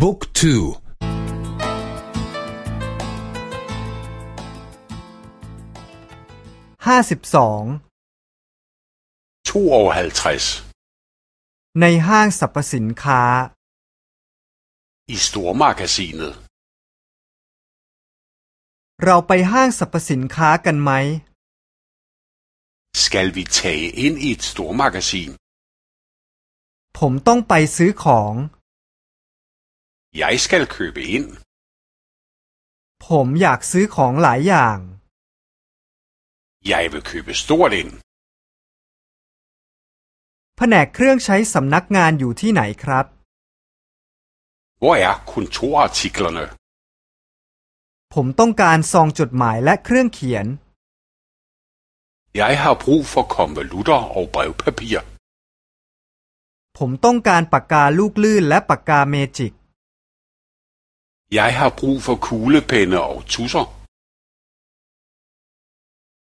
บุ๊กทูห้าสิบสอง52ในห้างสรรพสินค้า i stormagasinet เราไปห้างสรรพสินค้ากันไหม Skal vi tage ind i et stormagasin? ผมต้องไปซื้อของ Jeg skal købe ind. ผมอยากซื้อของหลายอย่าง Jeg vil købe stort ind. แผนกเครื่องใช้สำนักงานอยู่ที่ไหนครับ Hvor er kontorartiklerne? ผมต้องการซองจดหมายและเครื่องเขียน Jeg har brug for konvolutter og brevpapir. ผมต้องการปากกาลูกลื่นและปากกาเมจิก Jeg har brug for kuglepenne og tusser.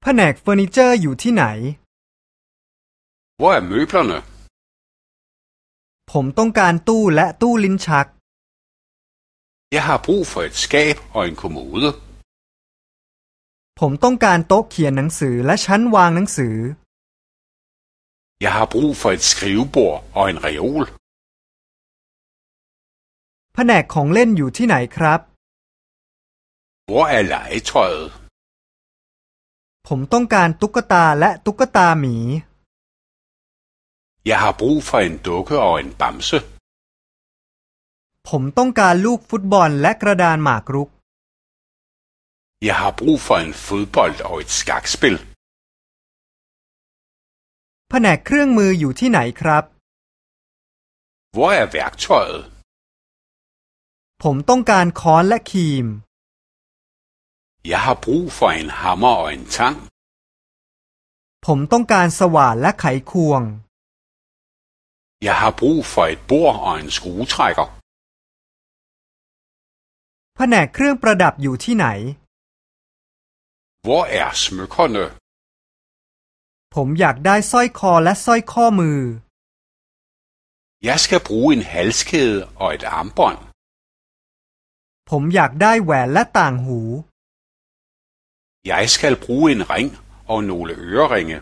แผนกเฟอร์นิเจอร์อยู่ที่ไหน Hvor er møblerne? ผมต้องการตู้และตู้ลิ้นชัก Jeg har brug for et skab og en kommode. ผมต้องการโต๊ะเขียนหนังสือและชั้นวางหนังสือ Jeg har brug for et skrivebord og en reol. แผนกของเล่นอยู่ที่ไหนครับ Hvor er legetøjet? ผมต้องการตุ๊กตาและตุ๊กตาหมี Jeg har brug for en dukke og en bamse. ผมต้องการลูกฟุตบอลและกระดานหมากรุก Jeg har brug for en fodbold og et skakspil. แผนกเครื่องมืออยู่ที่ไหนครับ Hvor er værktøjet? ผมต้องการค้อนและครีม Jeg har brug for en hammer og en tang. ผมต้องการสว่านและไขควง Jeg har brug for et bord og en skruetrækker. แผนกเครื่องประดับอยู่ที่ไหน Hvor er smykkerne? ผมอยากได้สร้อยคอและสร้อยข้อมือ Jeg skal bruge en halskæde og et armbånd. ผมอยากได้แหวนและต่างหู Jeg skal bruge en ring og nogle øreringe.